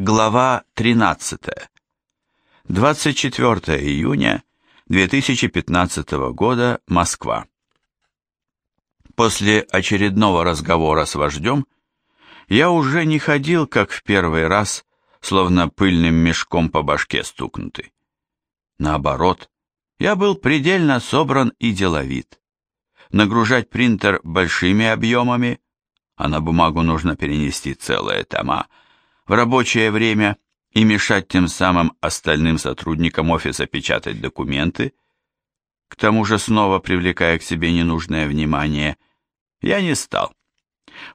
Глава 13. 24 июня 2015 года, Москва. После очередного разговора с вождем я уже не ходил, как в первый раз, словно пыльным мешком по башке стукнутый. Наоборот, я был предельно собран и деловит. Нагружать принтер большими объемами, а на бумагу нужно перенести целые тома, в рабочее время и мешать тем самым остальным сотрудникам офиса печатать документы, к тому же снова привлекая к себе ненужное внимание, я не стал.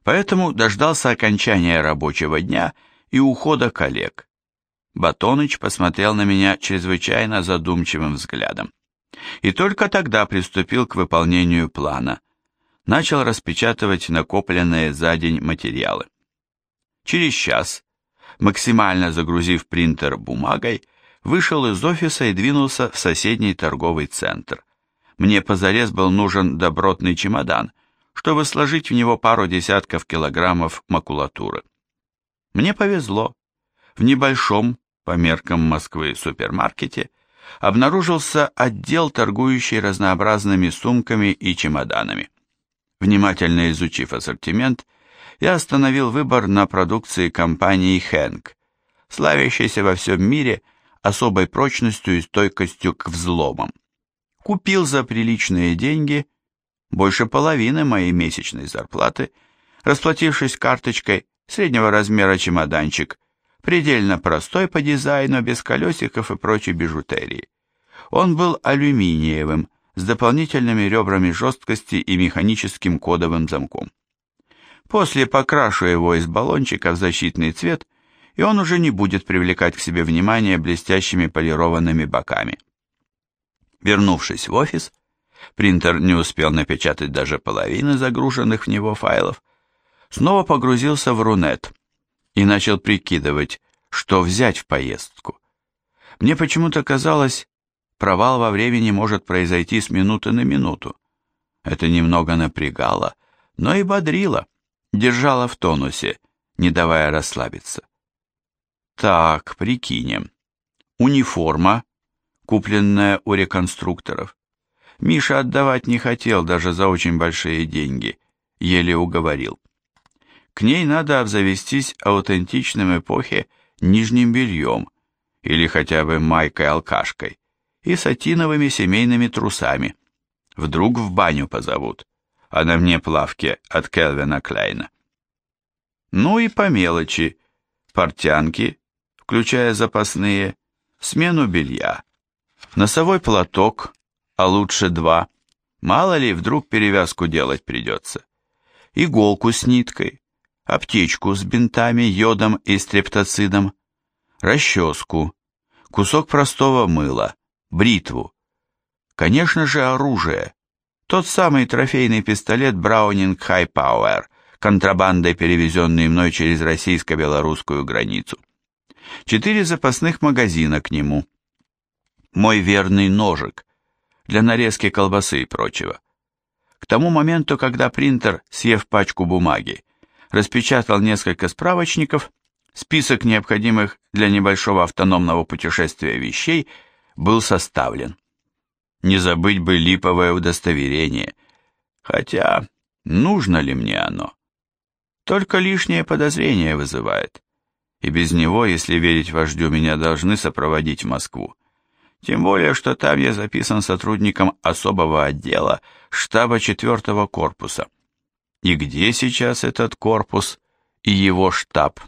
Поэтому дождался окончания рабочего дня и ухода коллег. Батоныч посмотрел на меня чрезвычайно задумчивым взглядом. И только тогда приступил к выполнению плана. Начал распечатывать накопленные за день материалы. Через час максимально загрузив принтер бумагой, вышел из офиса и двинулся в соседний торговый центр. Мне позарез был нужен добротный чемодан, чтобы сложить в него пару десятков килограммов макулатуры. Мне повезло. В небольшом, по меркам Москвы, супермаркете обнаружился отдел, торгующий разнообразными сумками и чемоданами. Внимательно изучив ассортимент, я остановил выбор на продукции компании Хэнк, славящейся во всем мире особой прочностью и стойкостью к взломам. Купил за приличные деньги больше половины моей месячной зарплаты, расплатившись карточкой среднего размера чемоданчик, предельно простой по дизайну, без колесиков и прочей бижутерии. Он был алюминиевым, с дополнительными ребрами жесткости и механическим кодовым замком. После покрашу его из баллончика в защитный цвет, и он уже не будет привлекать к себе внимание блестящими полированными боками. Вернувшись в офис, принтер не успел напечатать даже половины загруженных в него файлов, снова погрузился в Рунет и начал прикидывать, что взять в поездку. Мне почему-то казалось, провал во времени может произойти с минуты на минуту. Это немного напрягало, но и бодрило держала в тонусе, не давая расслабиться. Так, прикинем. Униформа, купленная у реконструкторов. Миша отдавать не хотел даже за очень большие деньги, еле уговорил. К ней надо обзавестись аутентичным эпохе нижним бельем или хотя бы майкой-алкашкой и сатиновыми семейными трусами. Вдруг в баню позовут а на мне плавки от Келвина Клейна. Ну и по мелочи, портянки, включая запасные, смену белья, носовой платок, а лучше два, мало ли вдруг перевязку делать придется, иголку с ниткой, аптечку с бинтами, йодом и стрептоцидом, расческу, кусок простого мыла, бритву, конечно же оружие, тот самый трофейный пистолет Браунинг Power, контрабандой перевезенный мной через российско-белорусскую границу. Четыре запасных магазина к нему. Мой верный ножик для нарезки колбасы и прочего. К тому моменту, когда принтер, съев пачку бумаги, распечатал несколько справочников, список необходимых для небольшого автономного путешествия вещей был составлен. Не забыть бы липовое удостоверение. Хотя, нужно ли мне оно? Только лишнее подозрение вызывает. И без него, если верить вождю, меня должны сопроводить в Москву. Тем более, что там я записан сотрудником особого отдела штаба 4 корпуса. И где сейчас этот корпус и его штаб?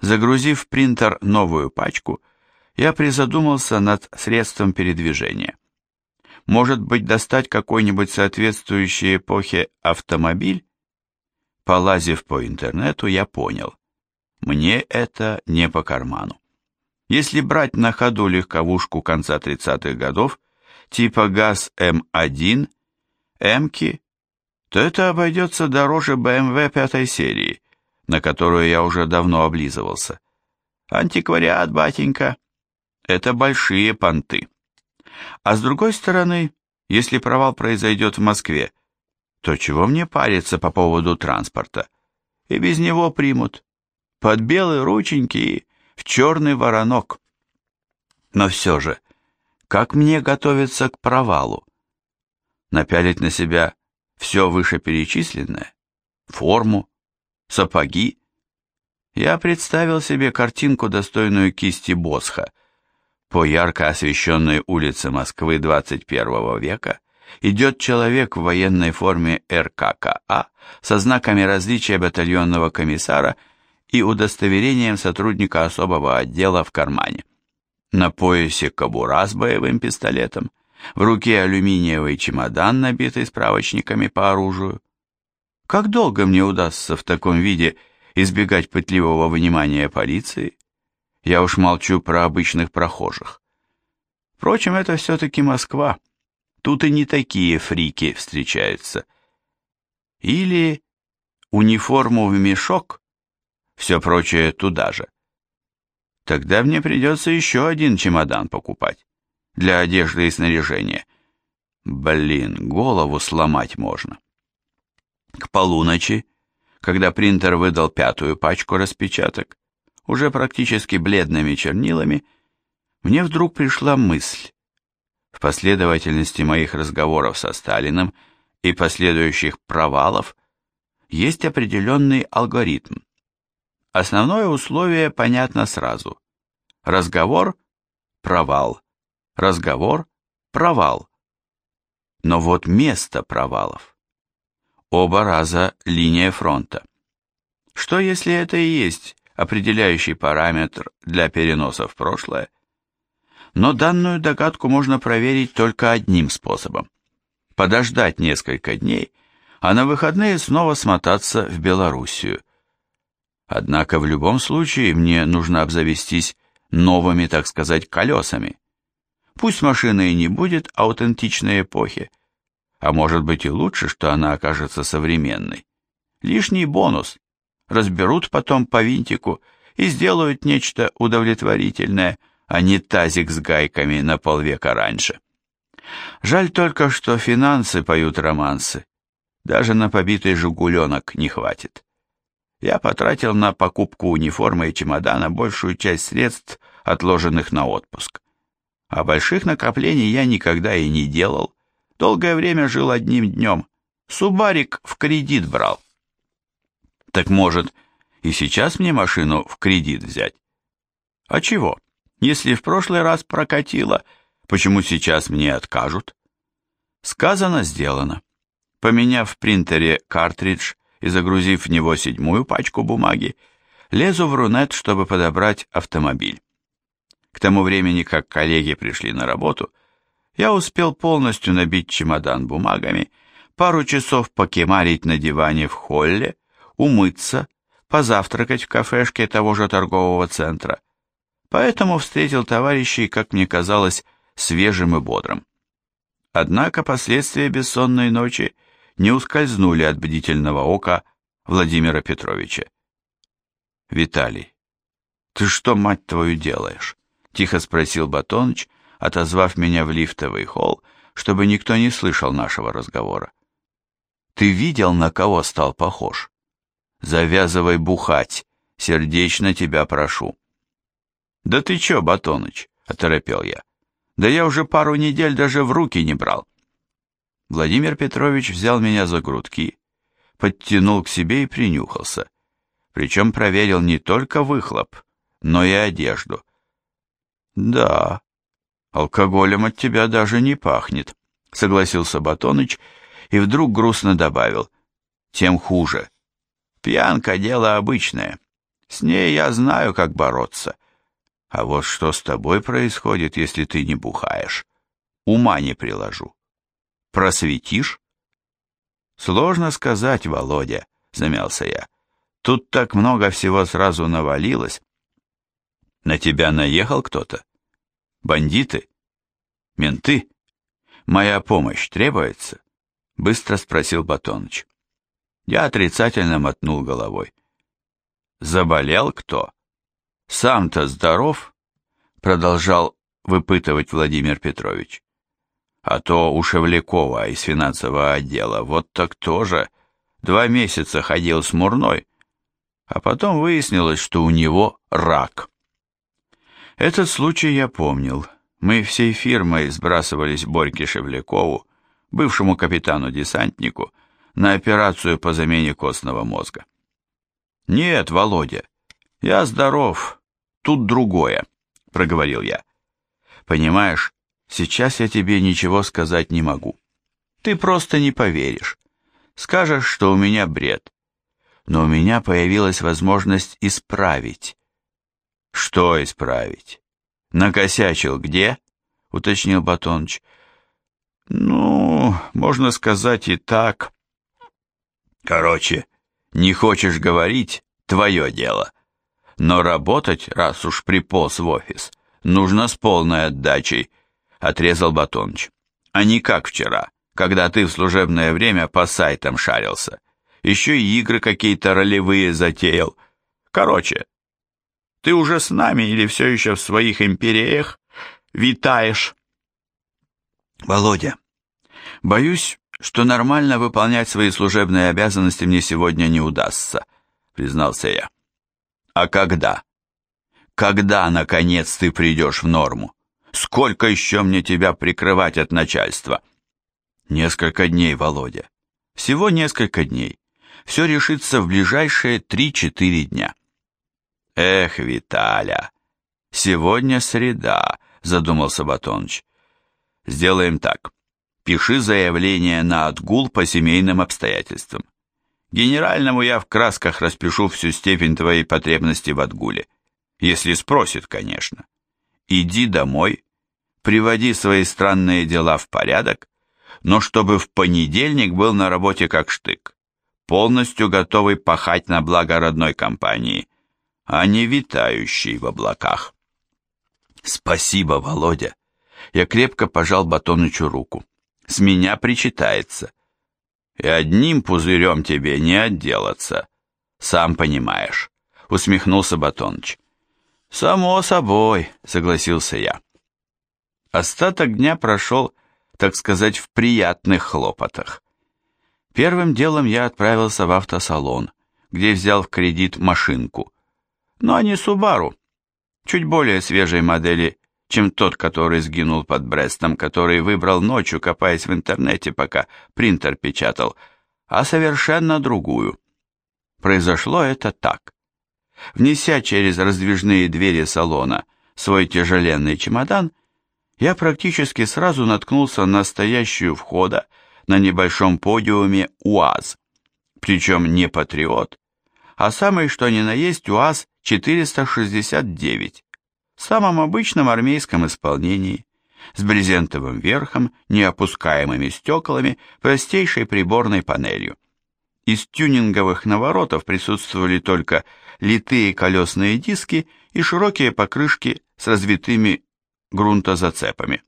Загрузив в принтер новую пачку, я призадумался над средством передвижения. Может быть, достать какой-нибудь соответствующей эпохе автомобиль? Полазив по интернету, я понял. Мне это не по карману. Если брать на ходу легковушку конца 30-х годов, типа ГАЗ-М1, М-ки, то это обойдется дороже BMW пятой серии, на которую я уже давно облизывался. Антиквариат, батенька, это большие понты. А с другой стороны, если провал произойдет в Москве, то чего мне париться по поводу транспорта? И без него примут. под белые рученьки и в черный воронок. Но все же, как мне готовиться к провалу? Напялить на себя все вышеперечисленное? Форму? Сапоги? Я представил себе картинку, достойную кисти Босха. По ярко освещенной улице Москвы 21 века идет человек в военной форме РККА со знаками различия батальонного комиссара и удостоверением сотрудника особого отдела в кармане. На поясе кобура с боевым пистолетом, в руке алюминиевый чемодан, набитый справочниками по оружию. Как долго мне удастся в таком виде избегать пытливого внимания полиции? Я уж молчу про обычных прохожих. Впрочем, это все-таки Москва. Тут и не такие фрики встречаются. Или униформу в мешок, все прочее туда же. Тогда мне придется еще один чемодан покупать для одежды и снаряжения. Блин, голову сломать можно. К полуночи, когда принтер выдал пятую пачку распечаток, уже практически бледными чернилами, мне вдруг пришла мысль. В последовательности моих разговоров со Сталиным и последующих провалов есть определенный алгоритм. Основное условие понятно сразу. Разговор – провал. Разговор – провал. Но вот место провалов. Оба раза линия фронта. Что если это и есть определяющий параметр для переноса в прошлое? Но данную догадку можно проверить только одним способом. Подождать несколько дней, а на выходные снова смотаться в Белоруссию – Однако в любом случае мне нужно обзавестись новыми, так сказать, колесами. Пусть машина и не будет аутентичной эпохи, а может быть и лучше, что она окажется современной. Лишний бонус. Разберут потом по винтику и сделают нечто удовлетворительное, а не тазик с гайками на полвека раньше. Жаль только, что финансы поют романсы. Даже на побитый «Жигуленок» не хватит я потратил на покупку униформы и чемодана большую часть средств, отложенных на отпуск. А больших накоплений я никогда и не делал. Долгое время жил одним днем. Субарик в кредит брал. Так может, и сейчас мне машину в кредит взять? А чего? Если в прошлый раз прокатило, почему сейчас мне откажут? Сказано, сделано. Поменяв в принтере картридж и загрузив в него седьмую пачку бумаги, лезу в Рунет, чтобы подобрать автомобиль. К тому времени, как коллеги пришли на работу, я успел полностью набить чемодан бумагами, пару часов покемарить на диване в холле, умыться, позавтракать в кафешке того же торгового центра. Поэтому встретил товарищей, как мне казалось, свежим и бодрым. Однако последствия бессонной ночи – не ускользнули от бдительного ока Владимира Петровича. «Виталий, ты что, мать твою, делаешь?» — тихо спросил Батоныч, отозвав меня в лифтовый холл, чтобы никто не слышал нашего разговора. «Ты видел, на кого стал похож? Завязывай бухать, сердечно тебя прошу». «Да ты чё, Батоныч?» — оторопел я. «Да я уже пару недель даже в руки не брал. Владимир Петрович взял меня за грудки, подтянул к себе и принюхался. Причем проверил не только выхлоп, но и одежду. «Да, алкоголем от тебя даже не пахнет», — согласился Батоныч и вдруг грустно добавил. «Тем хуже. Пьянка — дело обычное. С ней я знаю, как бороться. А вот что с тобой происходит, если ты не бухаешь? Ума не приложу». Просветишь? Сложно сказать, Володя, замялся я. Тут так много всего сразу навалилось. На тебя наехал кто-то? Бандиты? Менты? Моя помощь требуется? Быстро спросил Батоныч. Я отрицательно мотнул головой. Заболел кто? Сам-то здоров? Продолжал выпытывать Владимир Петрович. А то у Шевлякова из финансового отдела вот так тоже два месяца ходил смурной, а потом выяснилось, что у него рак. Этот случай я помнил. Мы всей фирмой сбрасывались Борьке Шевлякову, бывшему капитану-десантнику, на операцию по замене костного мозга. «Нет, Володя, я здоров, тут другое», — проговорил я. «Понимаешь, сейчас я тебе ничего сказать не могу. Ты просто не поверишь. Скажешь, что у меня бред. Но у меня появилась возможность исправить». «Что исправить?» «Накосячил где?» — уточнил Батоныч. «Ну, можно сказать и так». «Короче, не хочешь говорить — твое дело. Но работать, раз уж приполз в офис, нужно с полной отдачей», — отрезал Батоныч. «А не как вчера, когда ты в служебное время по сайтам шарился. Еще и игры какие-то ролевые затеял. Короче, ты уже с нами или все еще в своих империях витаешь?» «Володя, боюсь, что нормально выполнять свои служебные обязанности мне сегодня не удастся», признался я. «А когда? Когда, наконец, ты придешь в норму? Сколько еще мне тебя прикрывать от начальства?» «Несколько дней, Володя. Всего несколько дней. Все решится в ближайшие три-четыре дня». «Эх, Виталя, сегодня среда», задумался Батоныч. Сделаем так. Пиши заявление на отгул по семейным обстоятельствам. Генеральному я в красках распишу всю степень твоей потребности в отгуле. Если спросит, конечно. Иди домой, приводи свои странные дела в порядок, но чтобы в понедельник был на работе как штык, полностью готовый пахать на благо родной компании, а не витающий в облаках. Спасибо, Володя. Я крепко пожал Батонычу руку. С меня причитается. И одним пузырем тебе не отделаться. Сам понимаешь, усмехнулся Батоныч. Само собой, согласился я. Остаток дня прошел, так сказать, в приятных хлопотах. Первым делом я отправился в автосалон, где взял в кредит машинку. Но не Субару, чуть более свежей модели, чем тот, который сгинул под Брестом, который выбрал ночью, копаясь в интернете, пока принтер печатал, а совершенно другую. Произошло это так. Внеся через раздвижные двери салона свой тяжеленный чемодан, я практически сразу наткнулся на стоящую входа на небольшом подиуме УАЗ. Причем не патриот, а самый что ни на есть УАЗ-469, в самом обычном армейском исполнении, с брезентовым верхом, неопускаемыми стеклами, простейшей приборной панелью. Из тюнинговых наворотов присутствовали только литые колесные диски и широкие покрышки с развитыми грунтозацепами.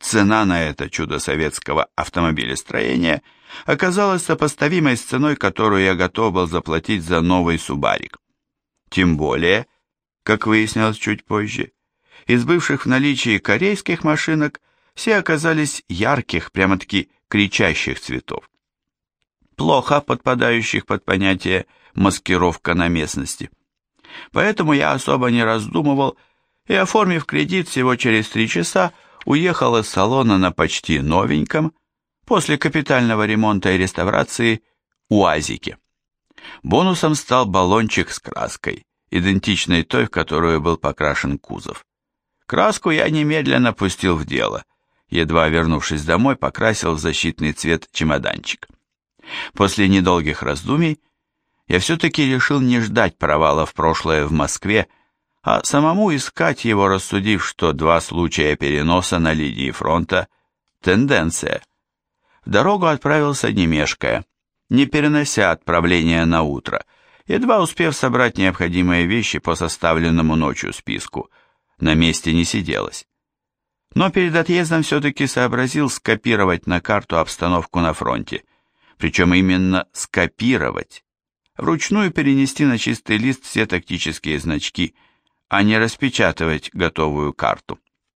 Цена на это чудо советского автомобилестроения оказалась сопоставимой с ценой, которую я готов был заплатить за новый Субарик. Тем более, как выяснилось чуть позже, из бывших в наличии корейских машинок все оказались ярких, прямо-таки кричащих цветов. Плохо подпадающих под понятие «маскировка на местности». Поэтому я особо не раздумывал и, оформив кредит всего через три часа, уехал из салона на почти новеньком, после капитального ремонта и реставрации, УАЗике. Бонусом стал баллончик с краской, идентичной той, в которую был покрашен кузов. Краску я немедленно пустил в дело, едва вернувшись домой, покрасил в защитный цвет чемоданчик. После недолгих раздумий я все-таки решил не ждать провала в прошлое в Москве, а самому искать его, рассудив, что два случая переноса на линии фронта – тенденция. В дорогу отправился не мешкая, не перенося отправления на утро, едва успев собрать необходимые вещи по составленному ночью списку. На месте не сиделось. Но перед отъездом все-таки сообразил скопировать на карту обстановку на фронте. Причем именно скопировать. Вручную перенести на чистый лист все тактические значки – а не распечатывать готовую карту.